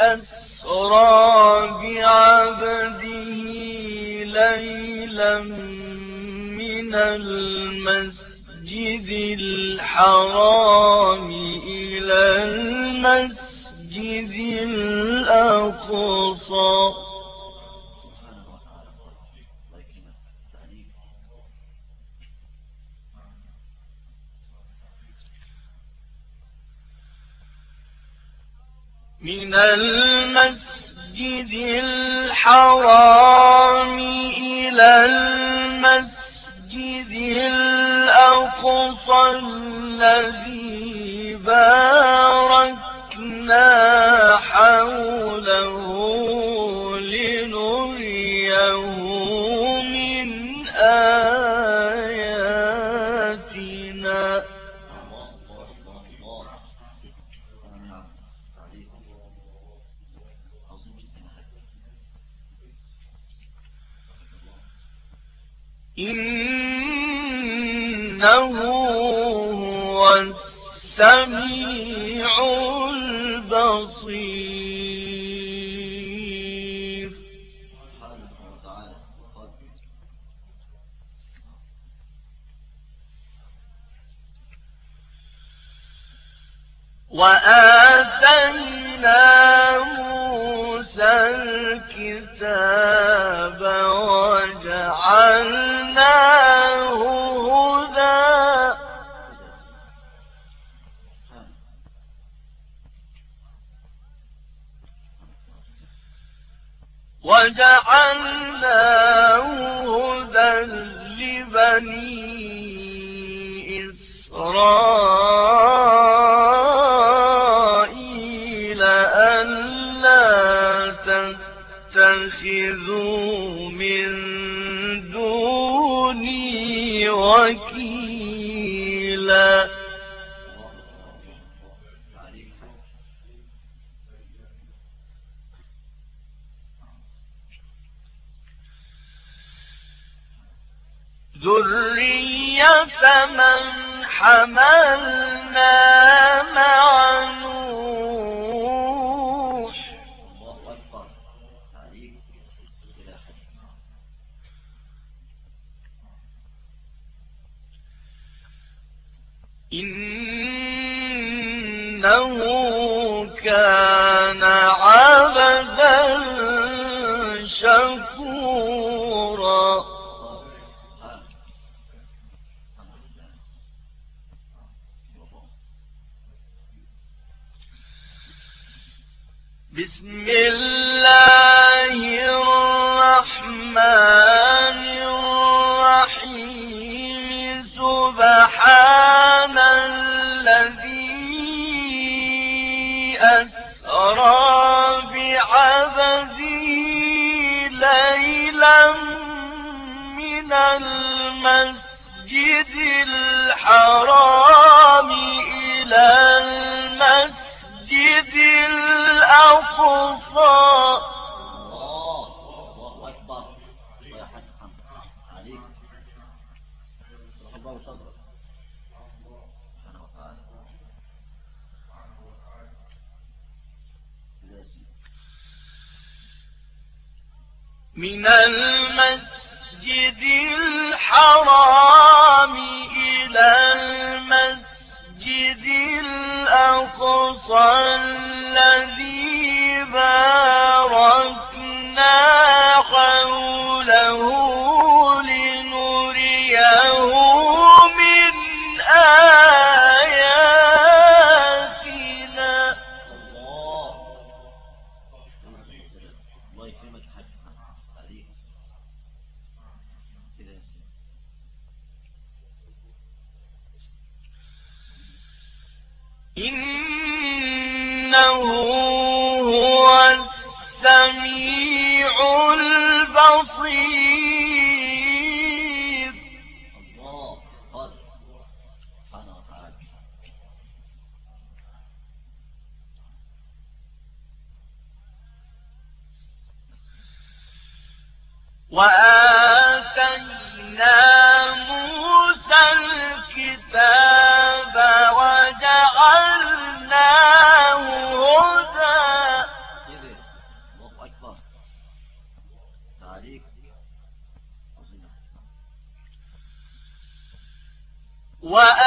أسرى بعبده ليلا من المسجد الحرام إلى المسجد الأقصى. من المسجد الحرام إلى المسجد الأقصى الذي باركنا حوله لنريه من آياتنا إنه هو السميع البصير. وآتينا موسى الكتاب وجعلناه هدى. وجعلناه هدى لبني إسرائيل ألا تتخذوا ذرية من حملنا مع إنه كان عبدا شكورا. بسم الله الرحمن المسجد الحرام إلى المسجد الأقصى. من المسجد الحرام إلى المسجد الأقصى الذي باركنا حوله. الله. سبحانه وتعالى وآتينا موسى الكتاب وآتينا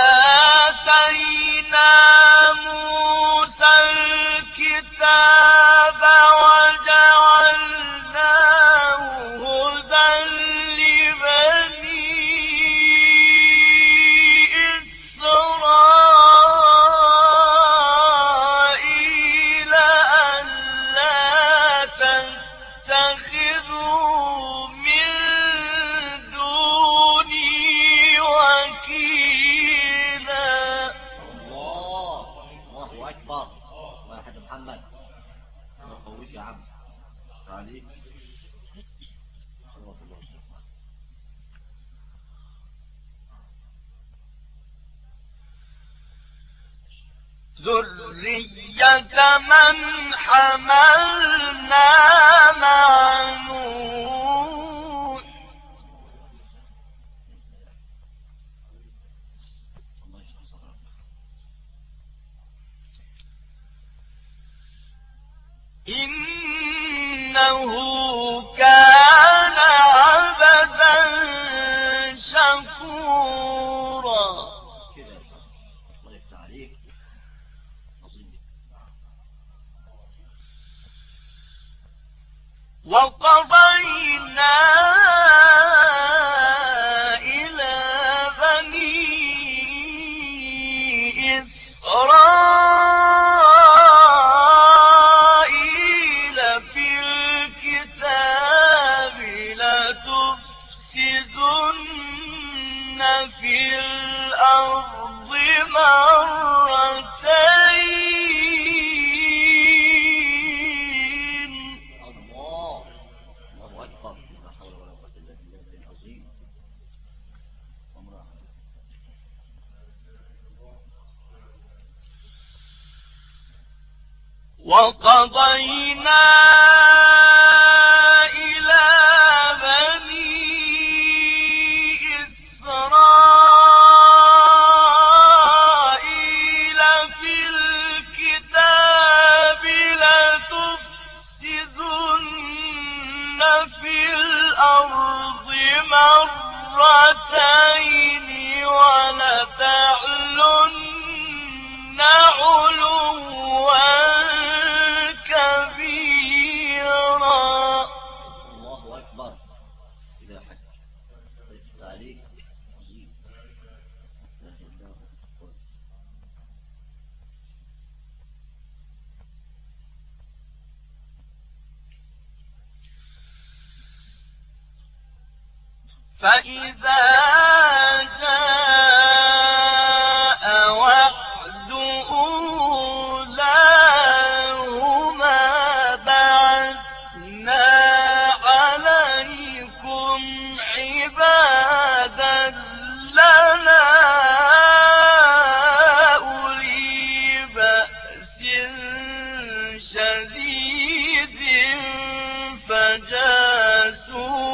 树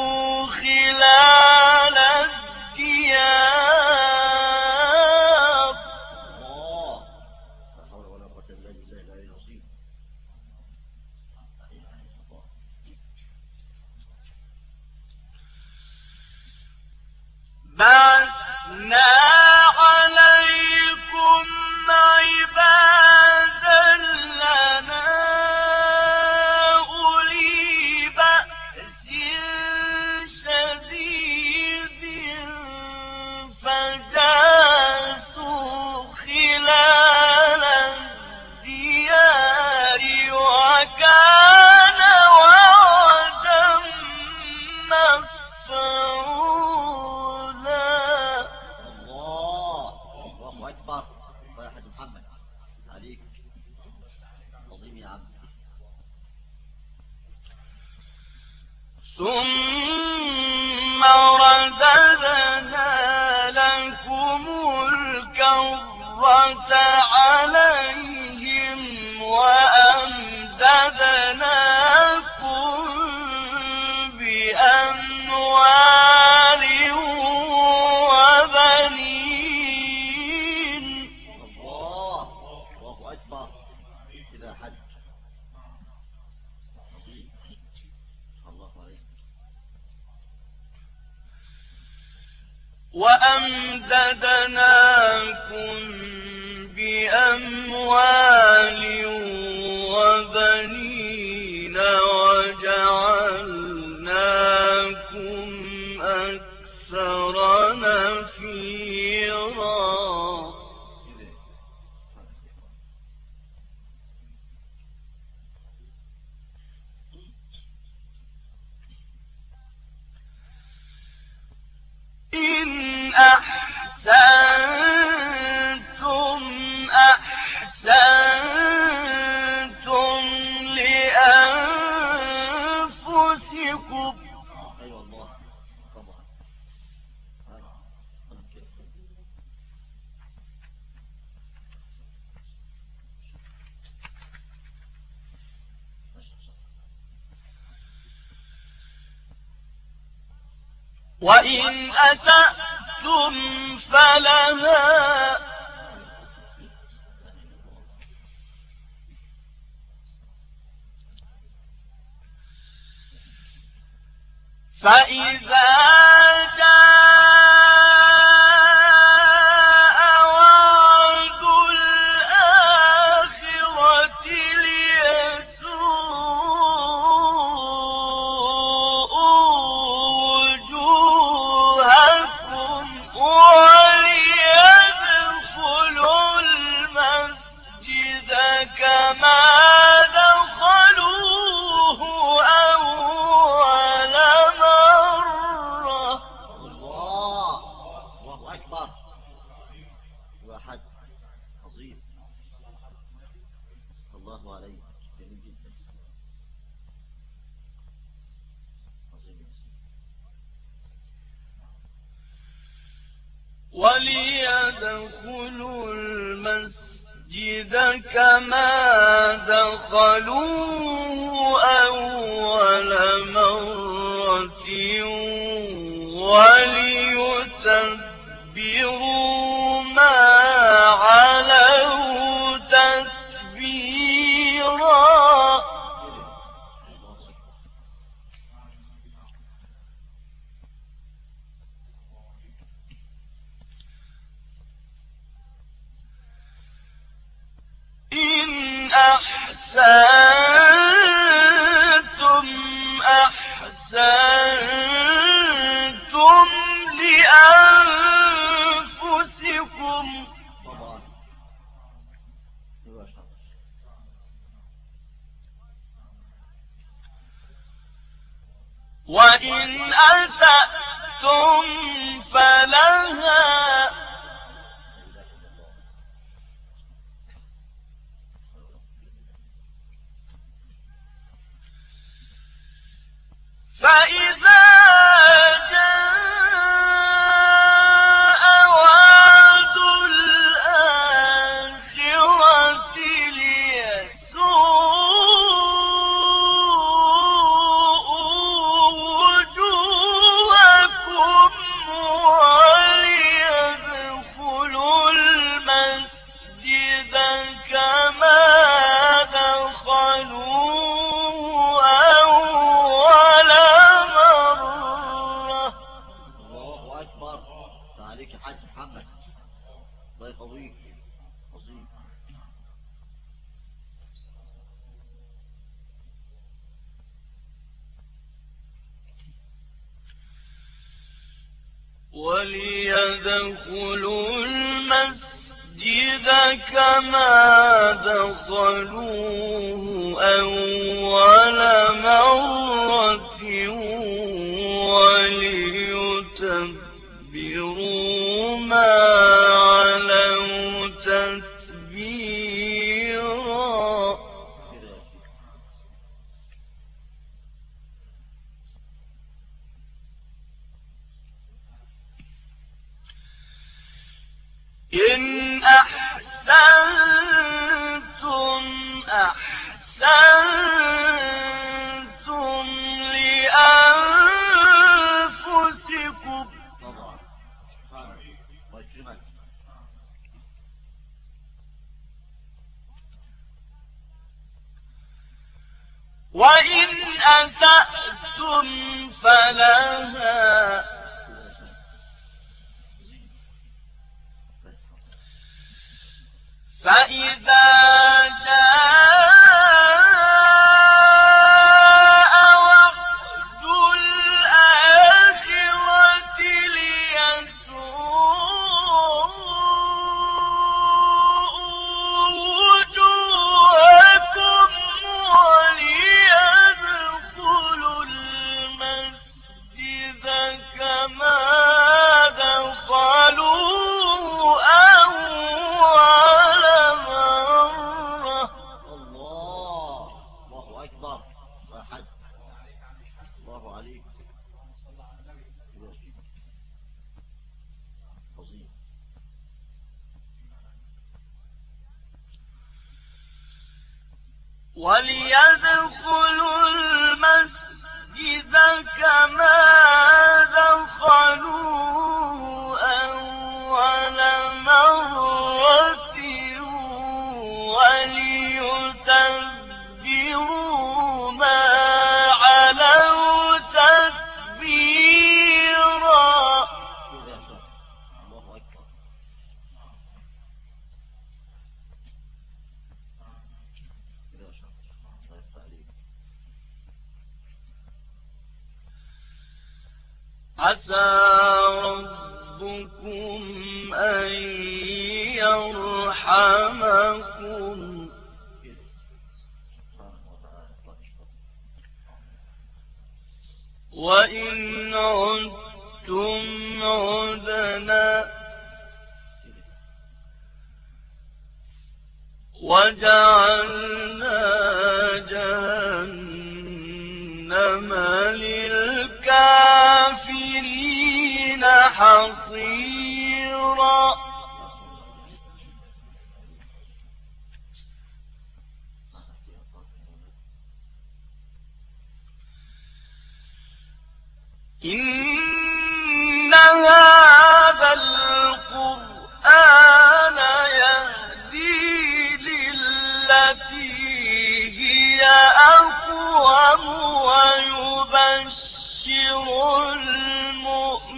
ما فيه فإذا جاء المسجد كما دخلوه أول مرة وليتبروا أحسنتم أحسنتم لأنفسكم. وإن أسأتم فلها فإذا جاء وليدخلوا المسجد كما دخلوه أول مرة وليدخلوا وإن أسأتم فلها فإذا جاءت وليدخلوا المسجد كما دخلوه يرحمكم وإن عدتم عدنا وجعلنا جهنم للكافرين حصيرا. إن هذا القرآن يهدي للتي هي أقوم ويبشر المؤمنين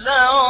الليل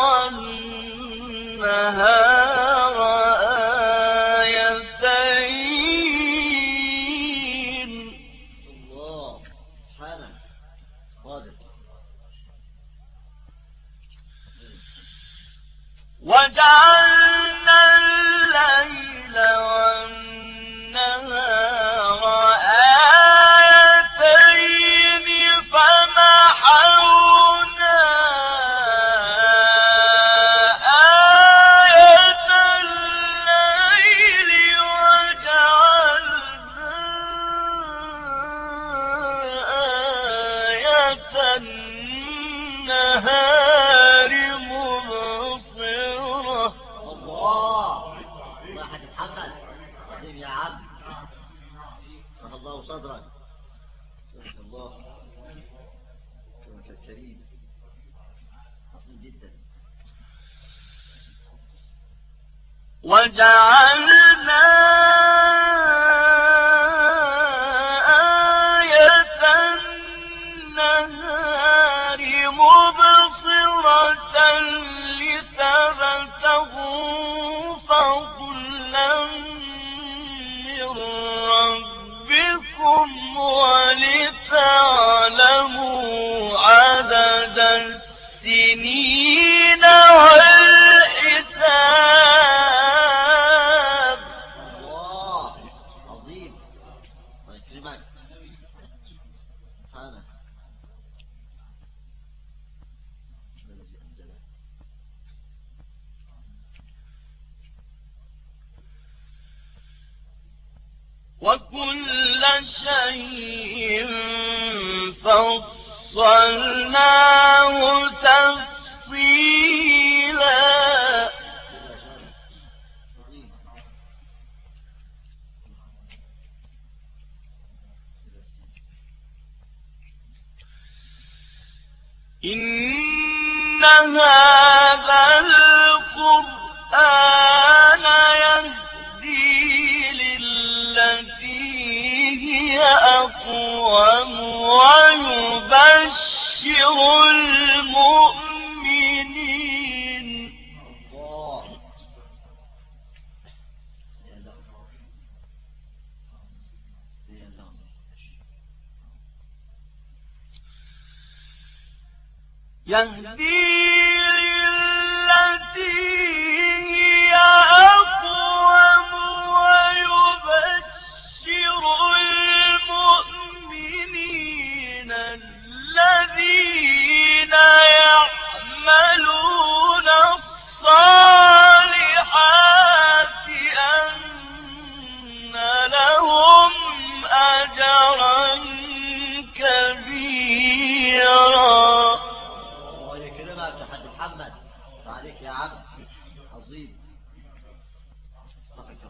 وجعلنا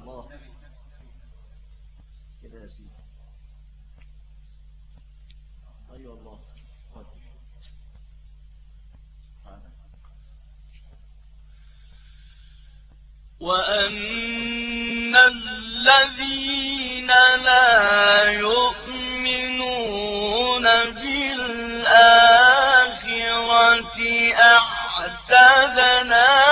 الله. كده يا سيدي. أيوة الله. وأن الذين لا يؤمنون بالآخرة أعتدنا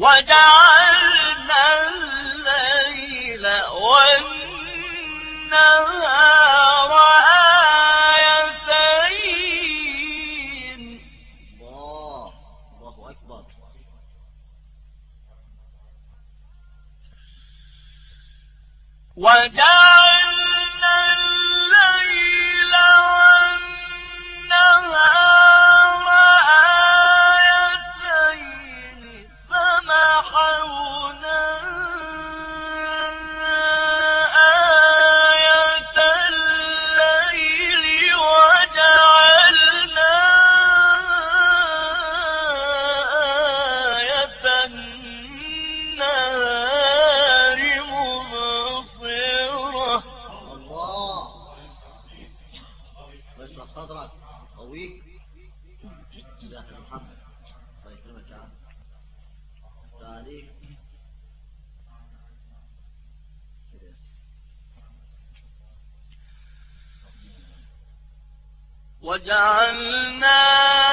وجعلنا الليل والنهار آيتين. الله الله أكبر. وجعلنا وجعلنا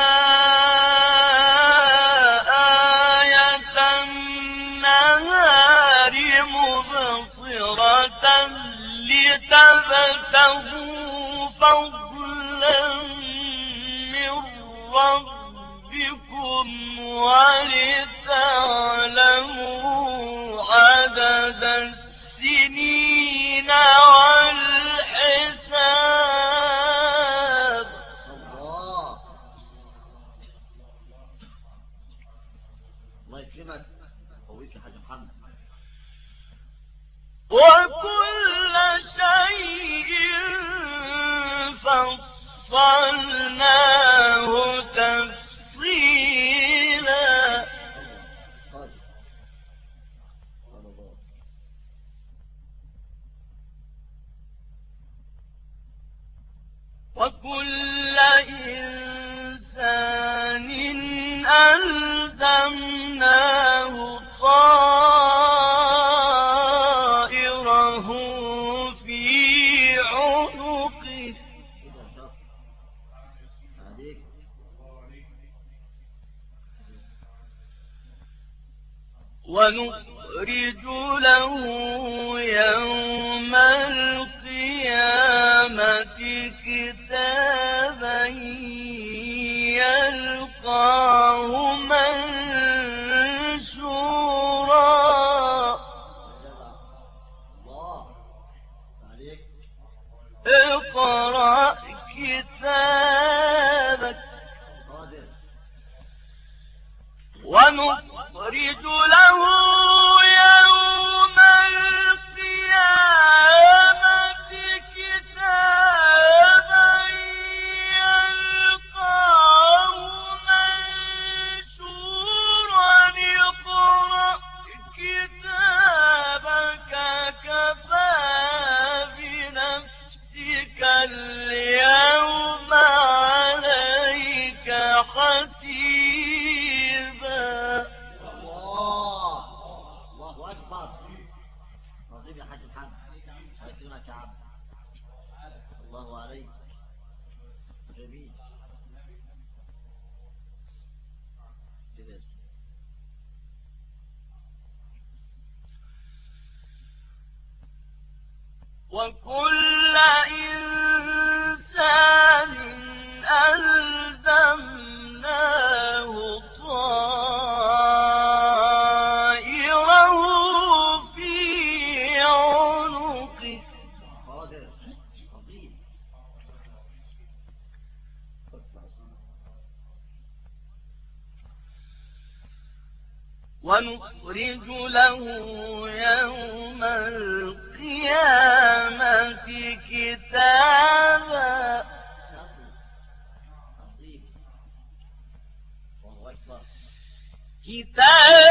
وكل إنسان كتاب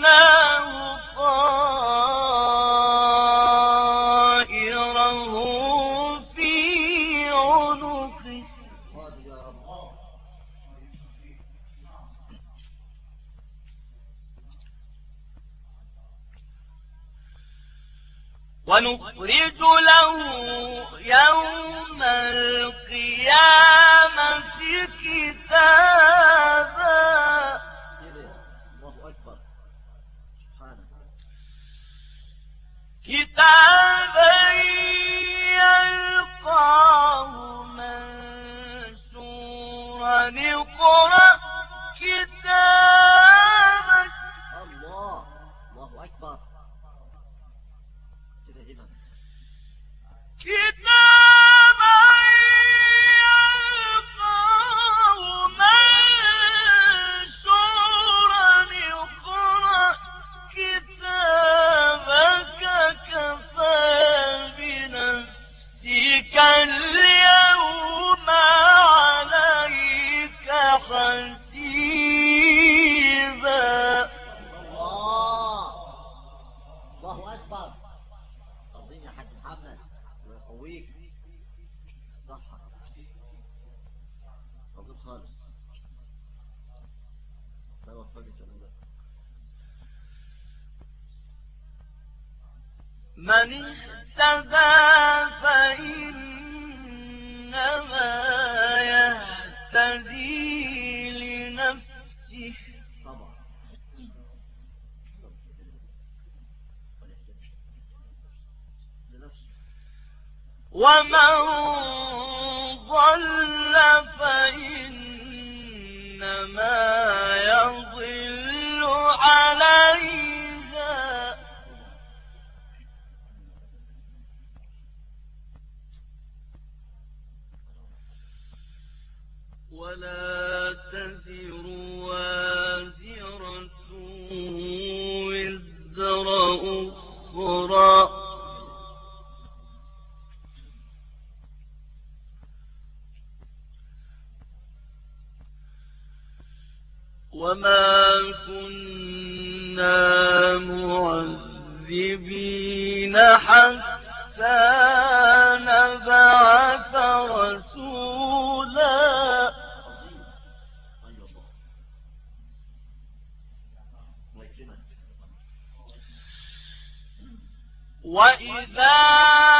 إِلَّا ومن ضل فإنما يضل عليها ولا وما كنا معذبين حتى نبعث رسولا. وإذا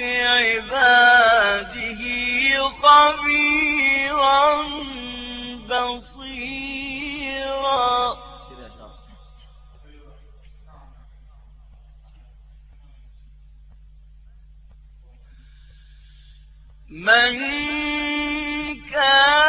بعباده صبيرا بصيرا. من كان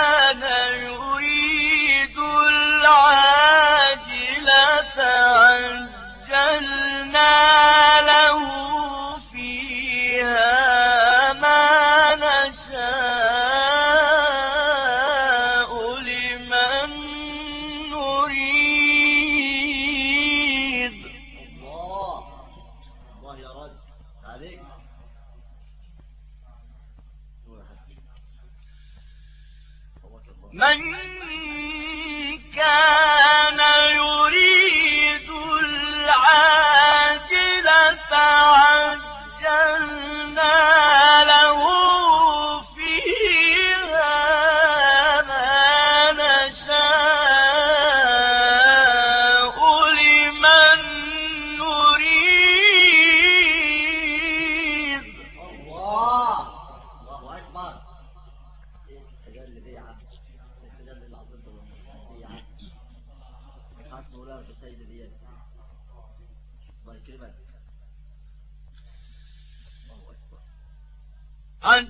قد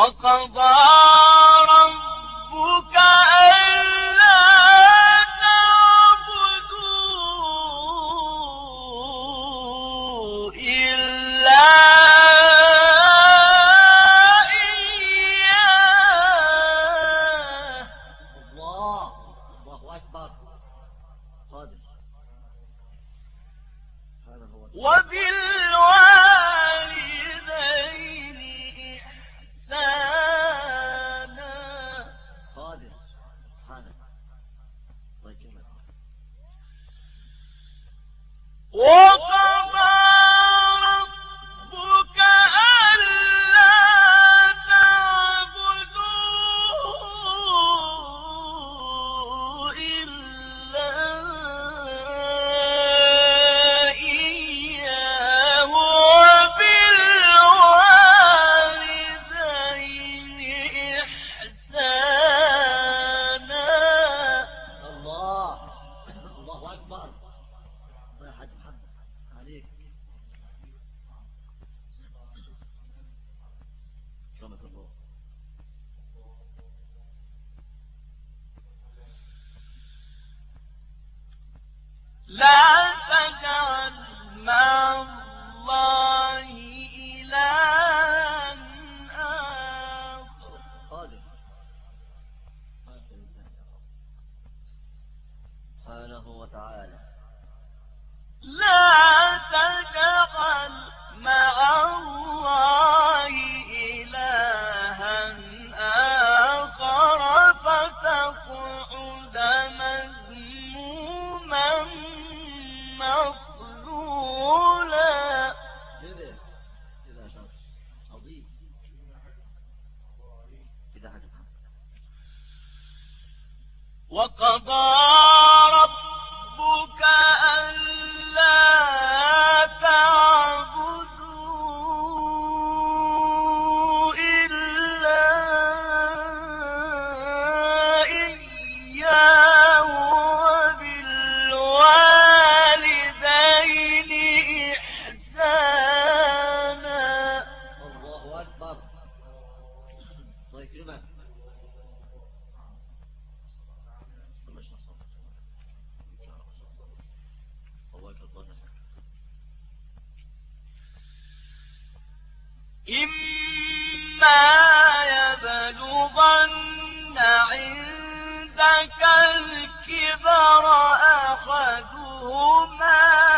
وقال إما يبلغن عندك الكبر أحدهما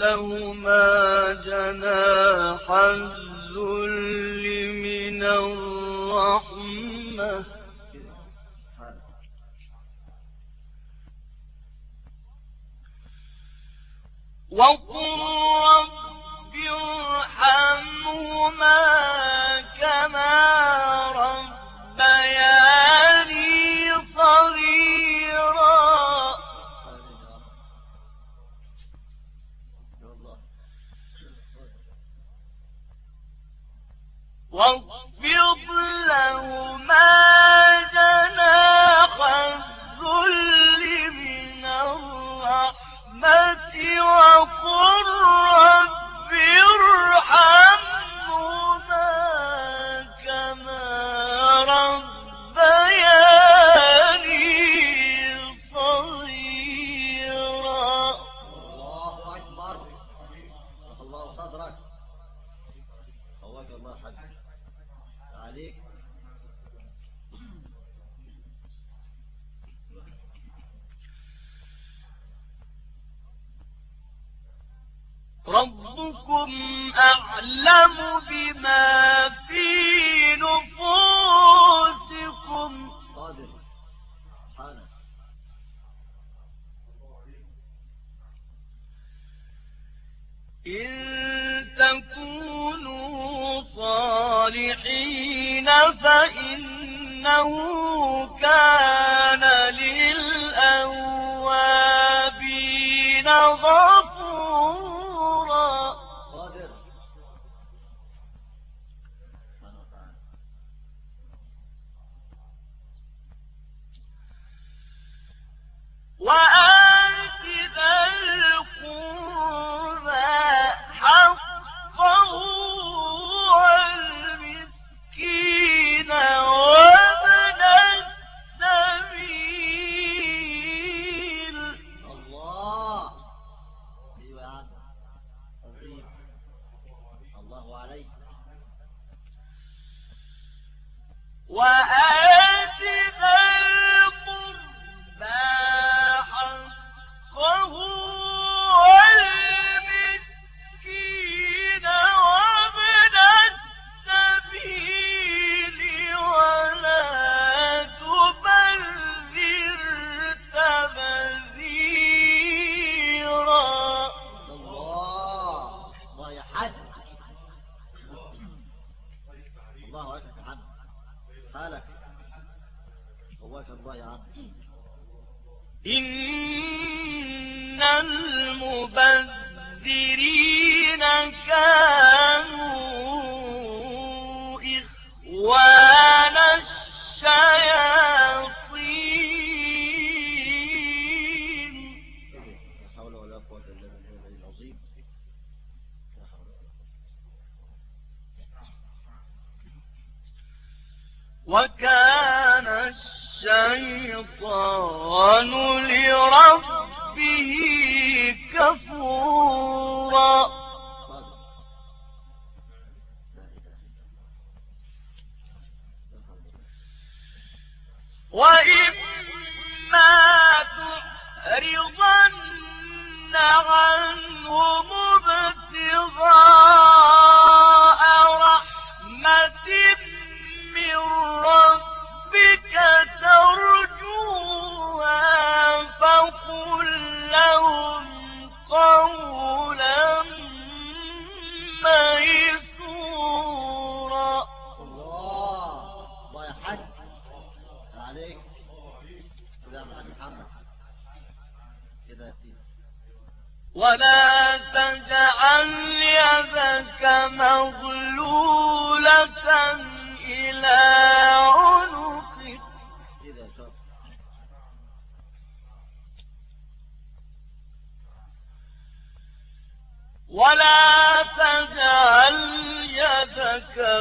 لهما جناح الذل من الرحمة. وقل رب ارحمهما فَاعْلَمُوا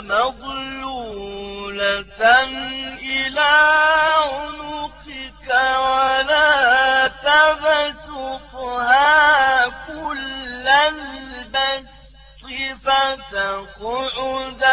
مضلولة إلى عنقك ولا تبسطها كل البسط فتقعد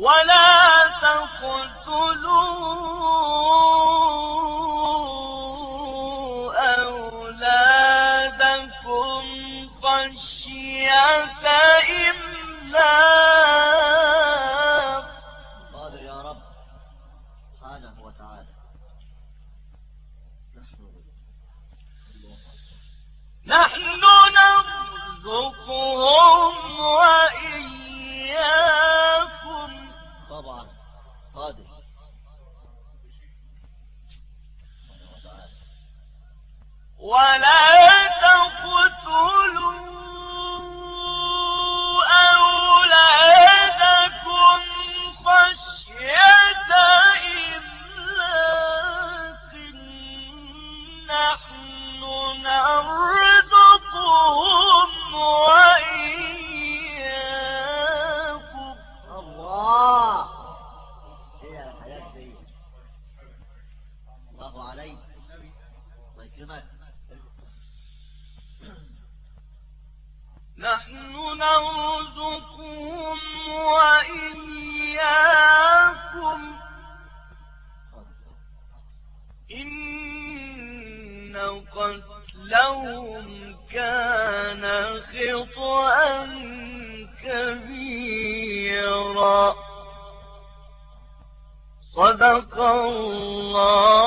ولا تقتلوا خطأ كبيرا. صدق الله